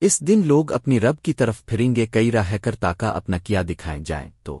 اس دن لوگ اپنی رب کی طرف پھریں گے، کئی راہ کر تاکہ اپنا کیا دکھائیں جائیں تو